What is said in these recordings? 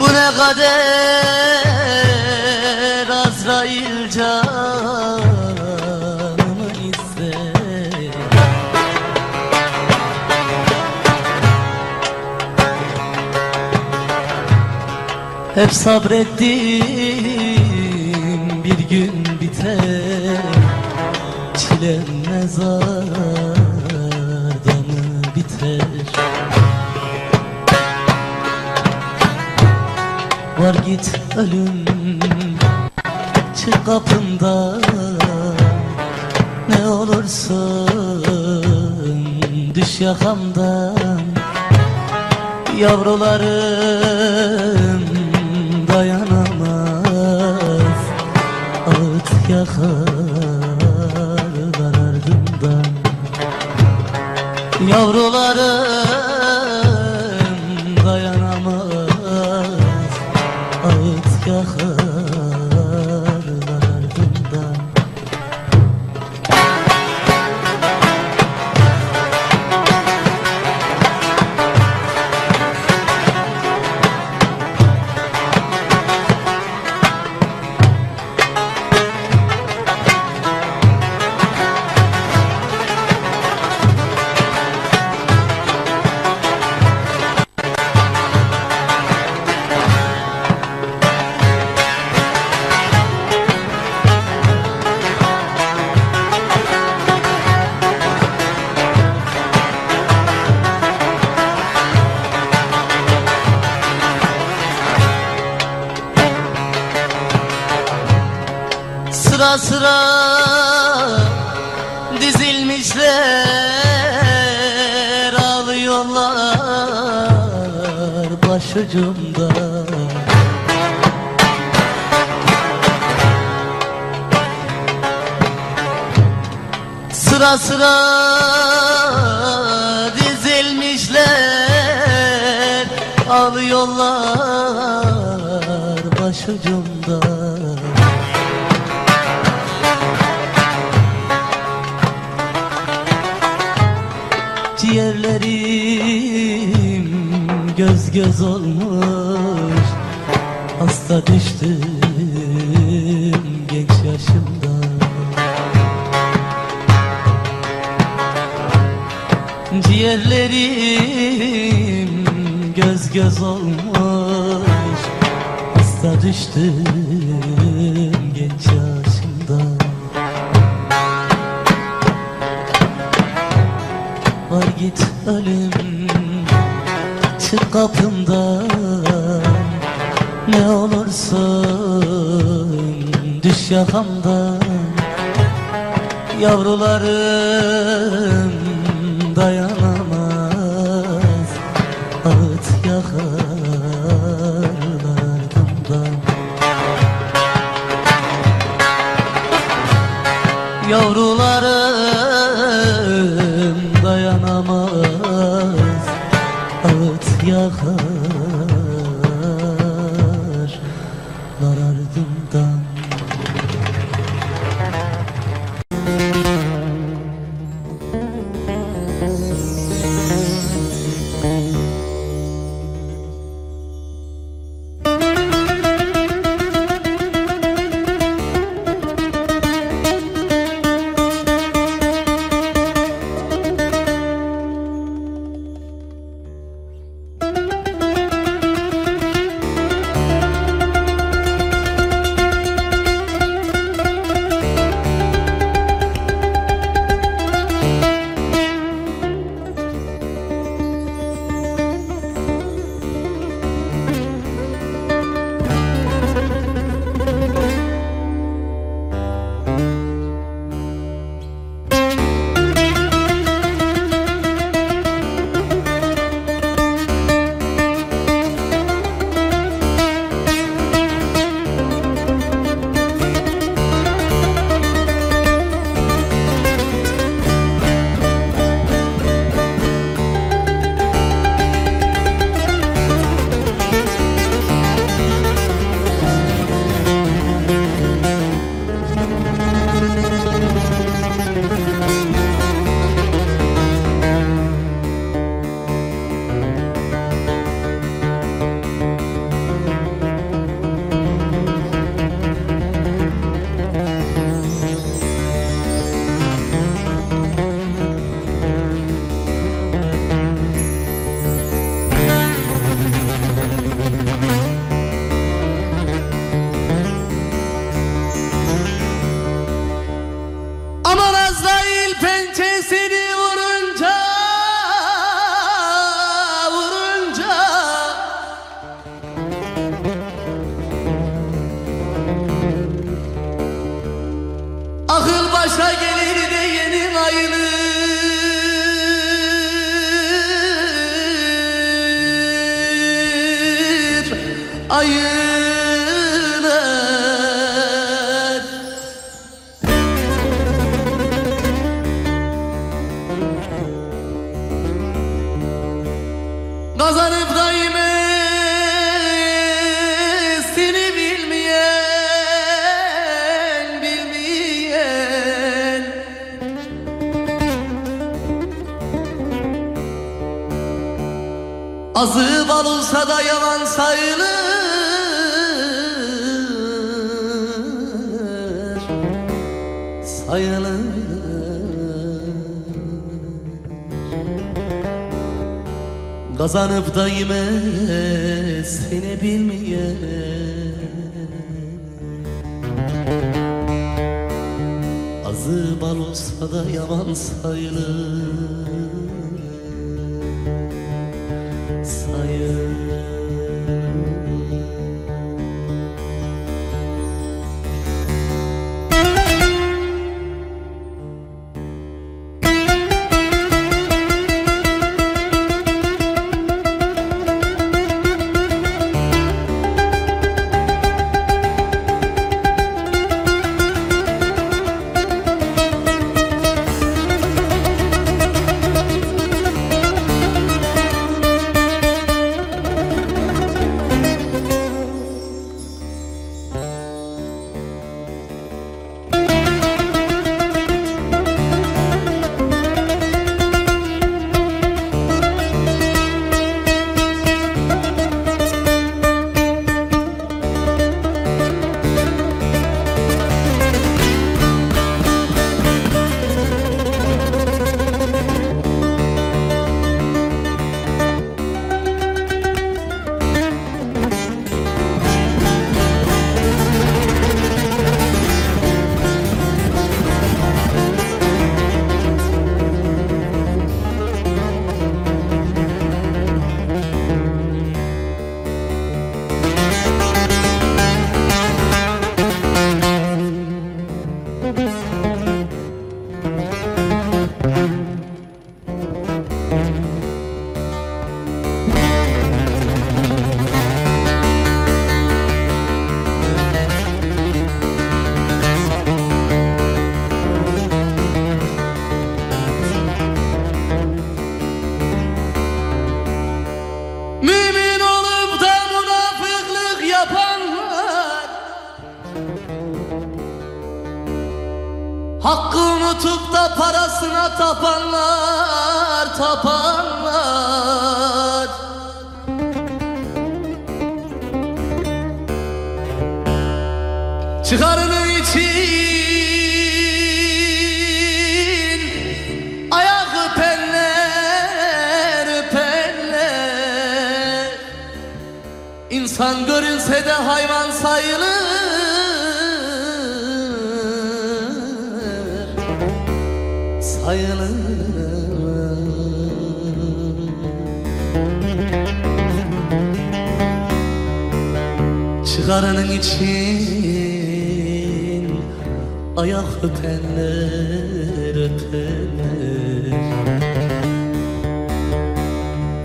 Bu ne kader? Azrail canımı ister Hep sabrettim. Var git ölüm. Çık kapımdan. Ne olursun düş yakamdan. Yavrularım dayanamaz. Ağıt yakarlar ardından Yavrularım Sıra sıra dizilmişler ağlıyorlar başucumda. Sıra sıra göz olmuş. Hasta düştüm genç yaşımda. Ciğerlerim göz göz olmuş. Hasta düştüm genç yaşımda. Var git ölüm Çık kapımdan Ne olursun Düş yakamdan. Yavrularım dayanamaz 等 olsa da yalan sayılır. Sayılır. Kazanıp da seni bilmeyen. Azı bal olsa da sayılır Sayılır İnsan görünse de hayvan sayılır. Sayılır. Çıkarının için Ayak öpenler öpenler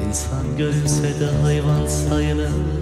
İnsan görünse de hayvan sayılır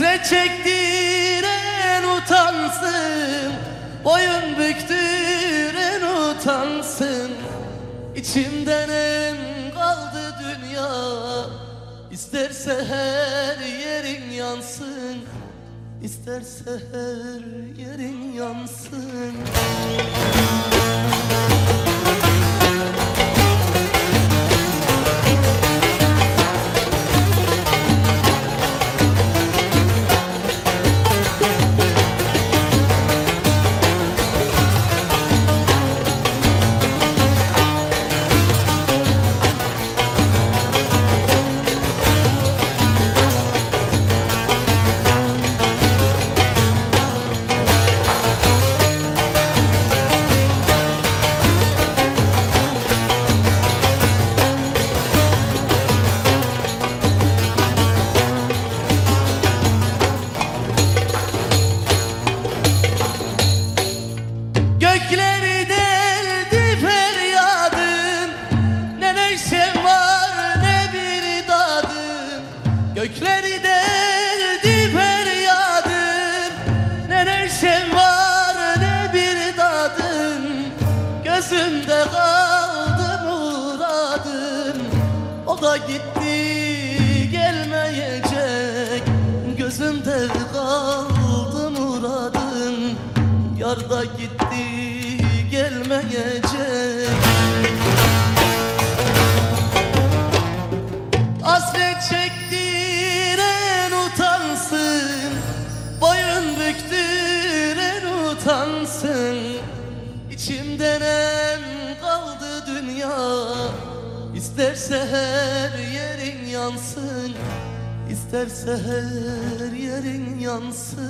Hasret çektiren utansın Boyun büktüren utansın. İçimden en kaldı dünya İsterse her yerin yansın. İsterse her yerin yansın Gökleri deldi feryadım. Ne neşem var ne bir dadım Gözümde kaldı muradım. O da gitti gelmeyecek. Gözümde kaldı muradım. Yar da gitti gelmeyecek İsterse her yerin yansın.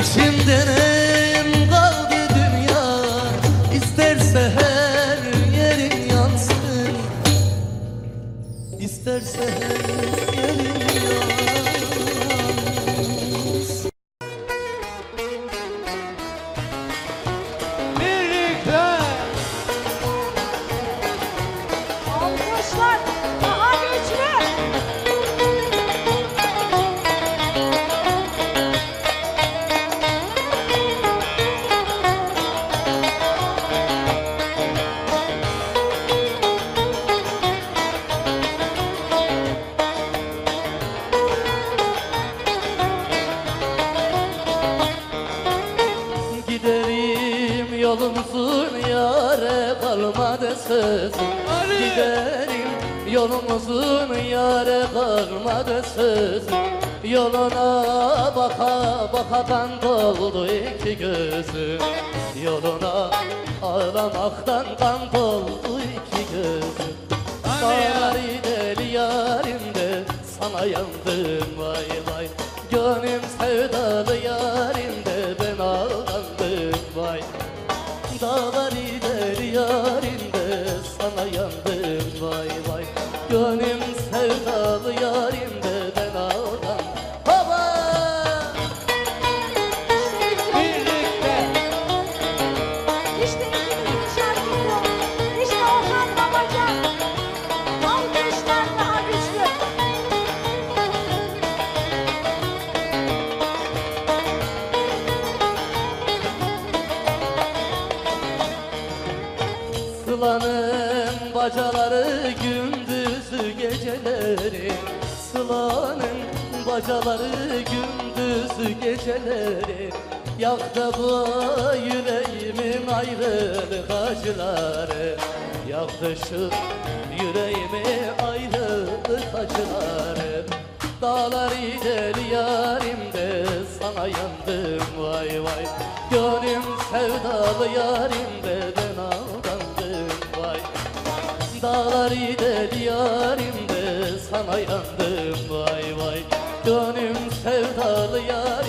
İçimden em kaldı dünya İsterse her yerin yansın. İsterse her yare kalmadı sözüm Yoluna baka baka kan doldu iki gözüm Yoluna ağlamaktan kan doldu iki gözüm! Dağları deli yarim de sana yandım vay vay. Gönlüm sevdalı yarim Sıla'nın bacaları gündüzü geceleri. Sıla'nın bacaları gündüzü geceleri. Yaktı bu yüreğimin ayrılık acıları. Yaktı şu yüreğimi ayrılık acıları. Dağlar deli yarim de sana yandım vay vay. Gönlüm sevdalı yarim de Dağlar deli yarim de sana yandım vay vay. Gönlüm sevdalı yarim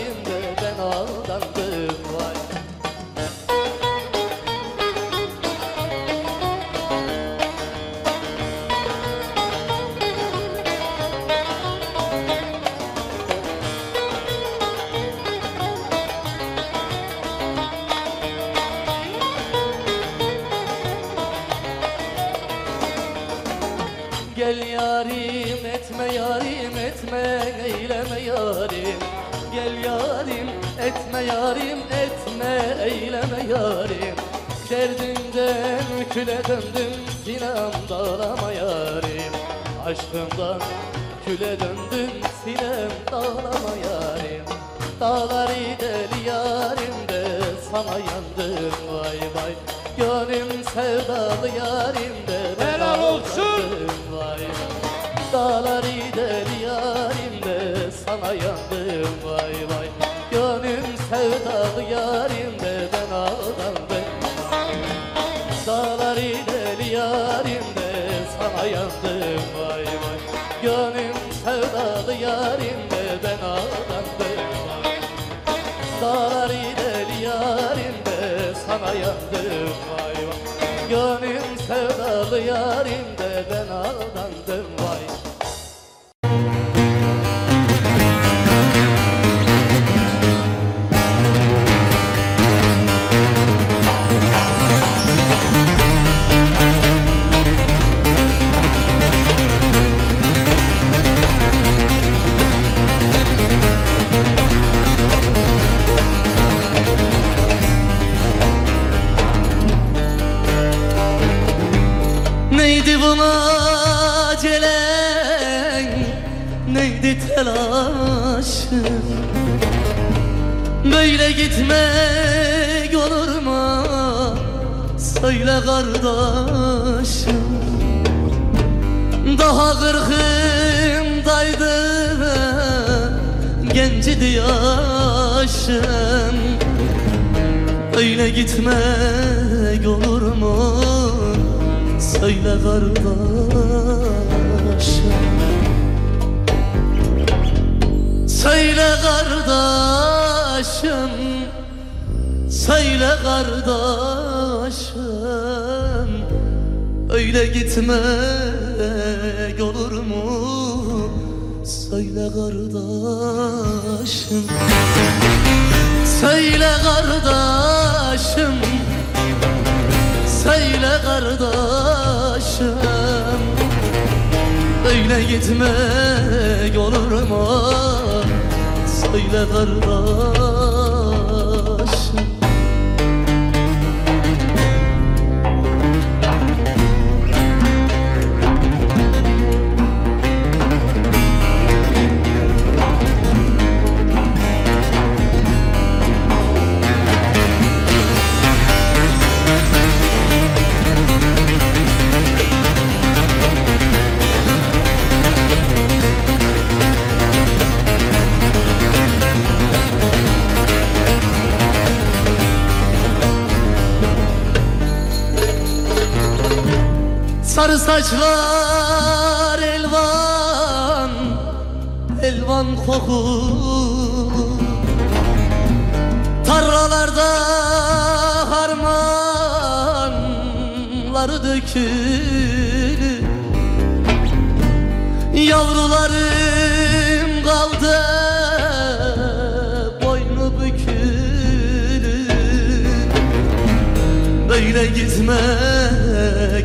yarim etme yarim etme eyleme yarim. Gel yarim etme yarim etme eyleme yarim. Derdimden küle döndüm sinem dağlama yarim. Aşkımdan küle döndüm sinem dağlama yarim. Dağları deli yarim de sana yandım vay vay. Gönlüm sevdalı yarim de Helal olsun. vay vay Dağları deli yarim de sana yandım vay vay. Gönlüm sevdalı yarim de ben aldandım. Dağları deli yarim de sana yandım vay vay. Gönlüm sevdalı yarim de ben aldandım vay Dağları deli yarim de sana yandım vay vay. Gönlüm sevdalı yarim de ben aldandım vay Neydi bu acelen Neydi telaşın? Böyle gitmek olur mu? Söyle kardeşim. Daha kırkımdaydı Gencidi yaşım Öyle gitmek olur mu? Söyle kardeşim Söyle kardeşim. Söyle kardeşim. Öyle gitmek olur mu? Söyle kardeşim. Söyle kardeşim Söyle kardeşim Öyle gitmek olur mu? Söyle kardeşim Sarı saçlar elvan Elvan koku. Tarlalarda harmanları dökülür. Yavrularım kaldı boynu bükülür. Böyle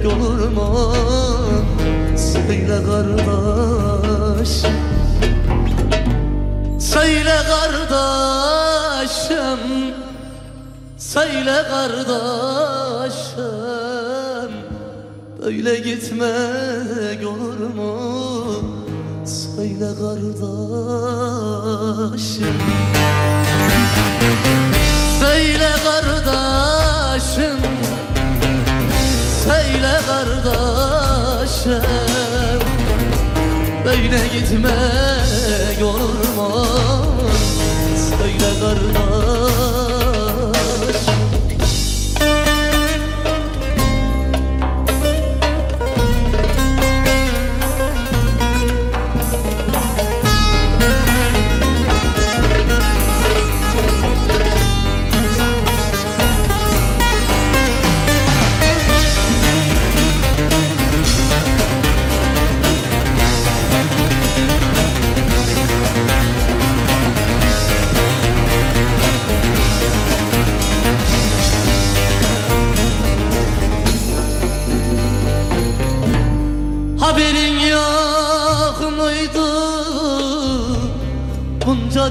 gitmek olur mu? Söyle kardeş. Söyle kardeşim. Söyle kardeşim. Böyle gitmek olur mu? Söyle kardeşim. Söyle kardeşim Söyle kardeşim Böyle gitmek olur mu? Söyle kardeşim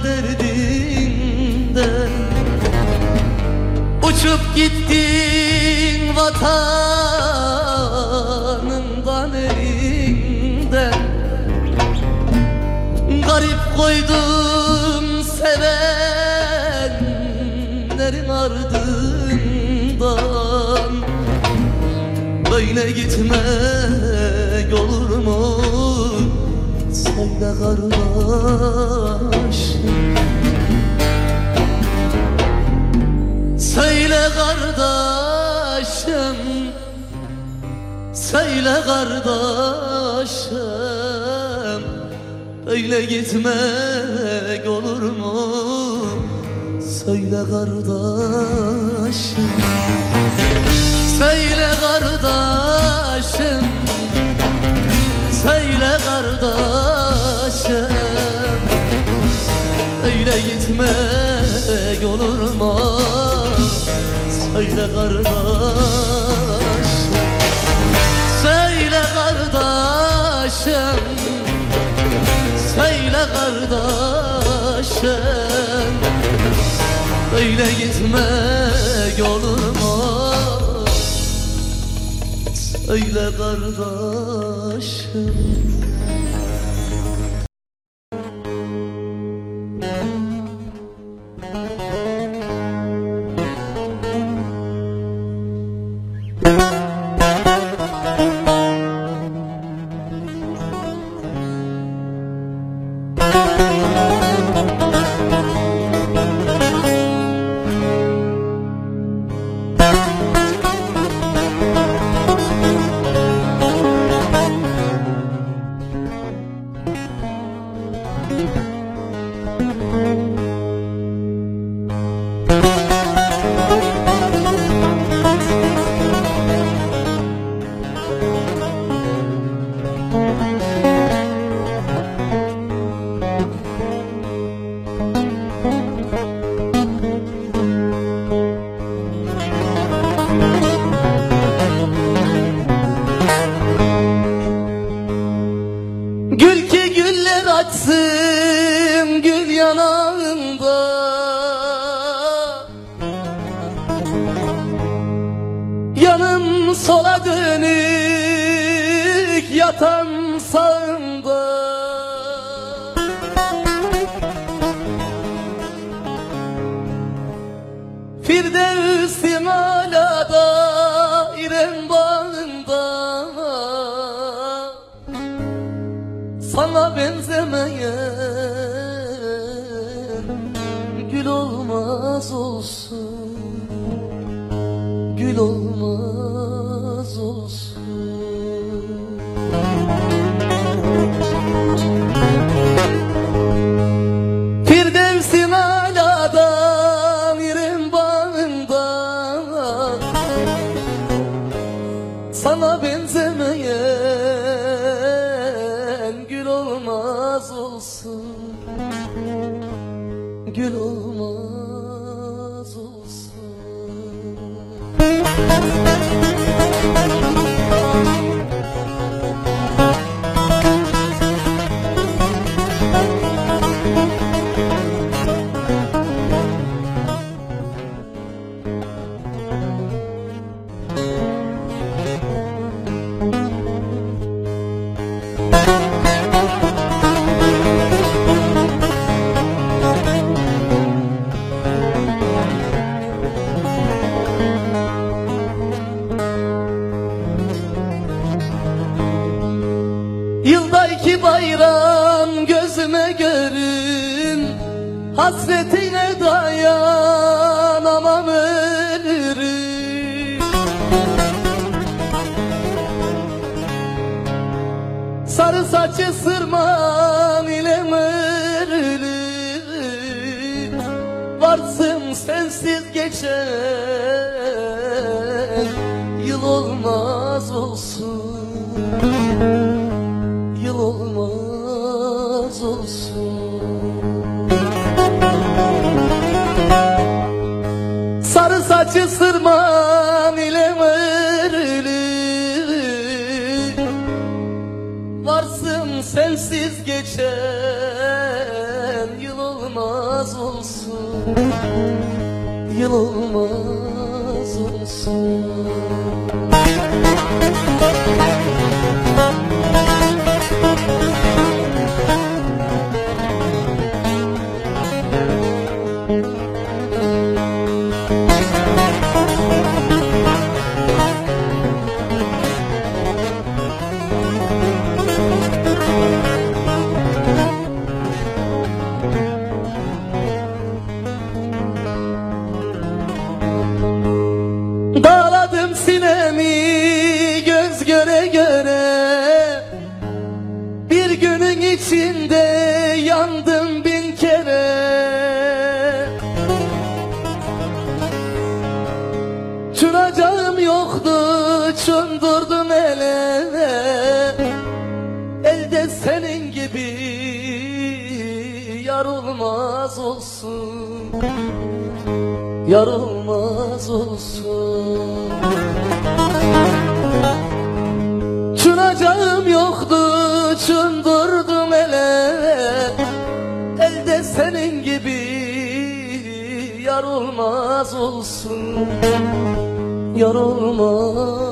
derdinden Uçup gittin vatanından elinden Garip koydun sevenlerin ardından. Böyle gitmek olur mu? Söyle kardeş Söyle kardeşim Söyle kardeşim Öyle gitmek olur mu? Söyle kardeşim Söyle kardeşim Söyle kardeşim gitmek olur mu? Söyle kardeşim Söyle kardeşim Söyle kardeşim Öyle gitmek olur mu? Söyle kardeşim Firdevs'in alada İrem bağında. Sana benzemeyen Yıl olmaz olsun. Yıl olmaz olsun. Sarı saçı sırman ile örülür Varsın sensiz geçen. Yıl olmaz olsun. Yıl olmaz olsun Dağladım yarılmaz olsun. Çınacağım yoktu çındırdım ele. Elde senin gibi yar olmaz olsun. Yar olmaz